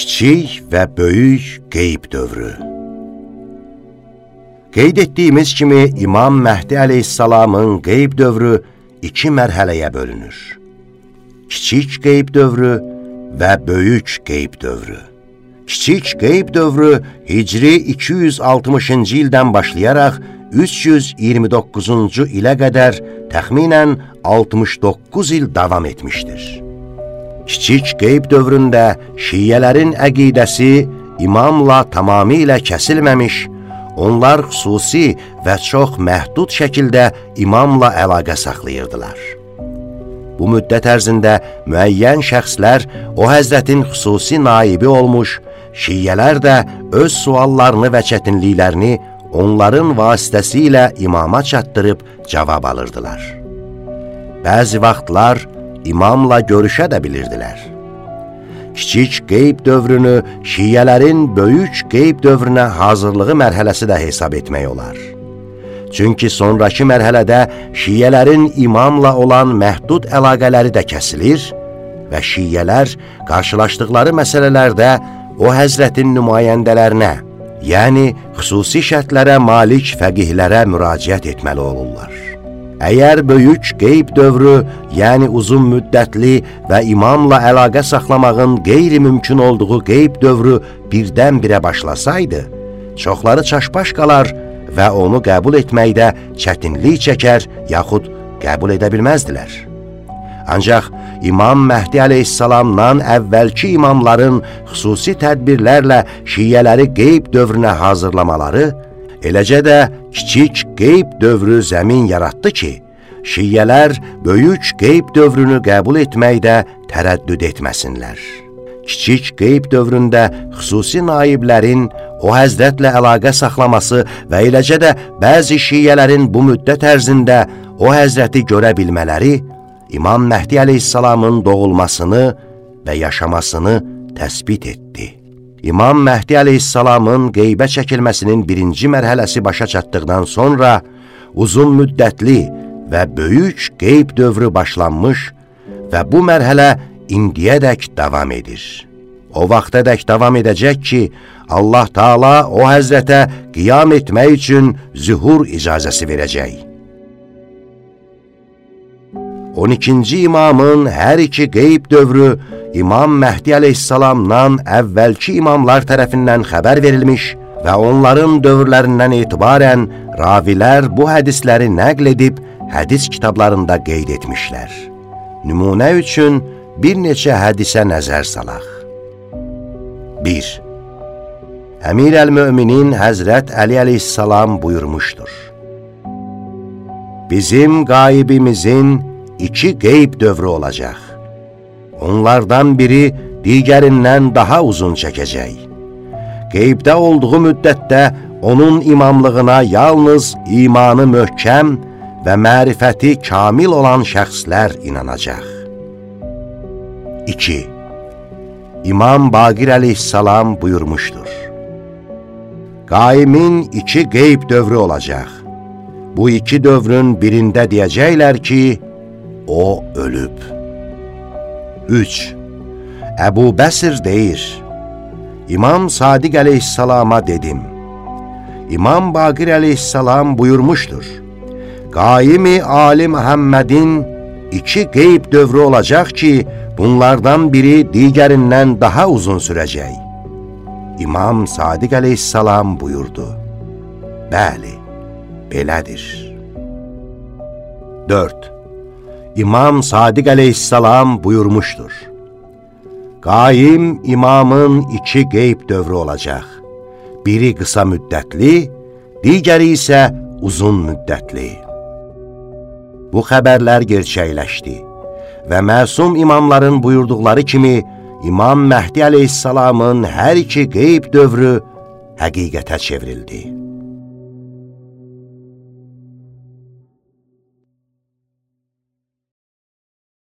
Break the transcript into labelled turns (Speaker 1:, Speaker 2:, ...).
Speaker 1: Kiçik və böyük qeyb dövrü Qeyd etdiyimiz kimi İmam Məhdi əleyhissalamın qeyb dövrü iki mərhələyə bölünür. Kiçik qeyb dövrü və böyük qeyb dövrü. Kiçik qeyb dövrü Hicri 260-cı ildən başlayaraq 329-cu ilə qədər təxminən 69 il davam etmişdir. Kiçik qeyb dövründə şiyələrin əqidəsi imamla tamamilə kəsilməmiş, onlar xüsusi və çox məhdud şəkildə imamla əlaqə saxlayırdılar. Bu müddət ərzində müəyyən şəxslər o həzrətin xüsusi naibi olmuş, şiyələr də öz suallarını və çətinliklərini onların vasitəsilə imama çatdırıb cavab alırdılar. Bəzi vaxtlar imamla görüşə də bilirdilər. Kiçik qeyb dövrünü şiyələrin böyük qeyb dövrünə hazırlığı mərhələsi də hesab etmək olar. Çünki sonraki mərhələdə şiyələrin imamla olan məhdud əlaqələri də kəsilir və şiyələr qarşılaşdıqları məsələlərdə o həzrətin nümayəndələrinə, yəni xüsusi şərtlərə malik fəqihlərə müraciət etməli olurlar. Əgər böyük qeyb dövrü, yəni uzun müddətli və imamla əlaqə saxlamağın qeyri-mümkün olduğu qeyb dövrü birdən-birə başlasaydı, çoxları çaşbaş qalar və onu qəbul etməkdə çətinlik çəkər, yaxud qəbul edə bilməzdilər. Ancaq İmam Məhdi əleyhissalamdan əvvəlki imamların xüsusi tədbirlərlə şiyələri qeyb dövrünə hazırlamaları, Eləcə də kiçik qeyb dövrü zəmin yaratdı ki, şiyələr böyük qeyb dövrünü qəbul etməkdə tərəddüd etməsinlər. Kiçik qeyb dövründə xüsusi naiblərin o həzrətlə əlaqə saxlaması və eləcə də bəzi şiyələrin bu müddət ərzində o həzrəti görə bilmələri İmam Məhdi əleyhissalamın doğulmasını və yaşamasını təsbit etdi. İmam Məhdi əleyhissalamın qeybə çəkilməsinin birinci mərhələsi başa çatdıqdan sonra uzun müddətli və böyük qeyb dövrü başlanmış və bu mərhələ indiyədək davam edir. O vaxtadək davam edəcək ki, Allah Taala o həzrətə qiyam etmək üçün zühur icazəsi verəcək. 12-ci imamın hər iki qeyb dövrü İmam Məhdi əleyhissalamdan əvvəlki imamlar tərəfindən xəbər verilmiş və onların dövrlərindən etibarən ravilər bu hədisləri nəql edib hədis kitablarında qeyd etmişlər. Nümunə üçün bir neçə hədisə nəzər salaq. 1. Əmir əl-Möminin Həzrət Əli əleyhissalam buyurmuşdur. Bizim qaibimizin iki qeyb dövrü olacaq onlardan biri digərindən daha uzun çəkəcək. Qeybdə olduğu müddətdə onun imamlığına yalnız imanı möhkəm və mərifəti kamil olan şəxslər inanacaq. 2. İmam Baqir əleyhissalam buyurmuşdur. Qaimin iki qeyb dövrü olacaq. Bu iki dövrün birində deyəcəklər ki, o ölüb. 3. Əbu Bəsir deyir, İmam Sadiq əleyhissalama dedim, İmam Baqir əleyhissalam buyurmuşdur, Qaimi Ali Məhəmmədin iki qeyb dövrü olacaq ki, bunlardan biri digərindən daha uzun sürəcək. İmam Sadiq əleyhissalam buyurdu, Bəli, belədir. 4. İmam Sadiq əleyhissalam buyurmuşdur. Qaim imamın iki qeyb dövrü olacaq. Biri qısa müddətli, digəri isə uzun müddətli. Bu xəbərlər gerçəkləşdi və məsum imamların buyurduqları kimi İmam Məhdi əleyhissalamın hər iki qeyb dövrü həqiqətə çevrildi.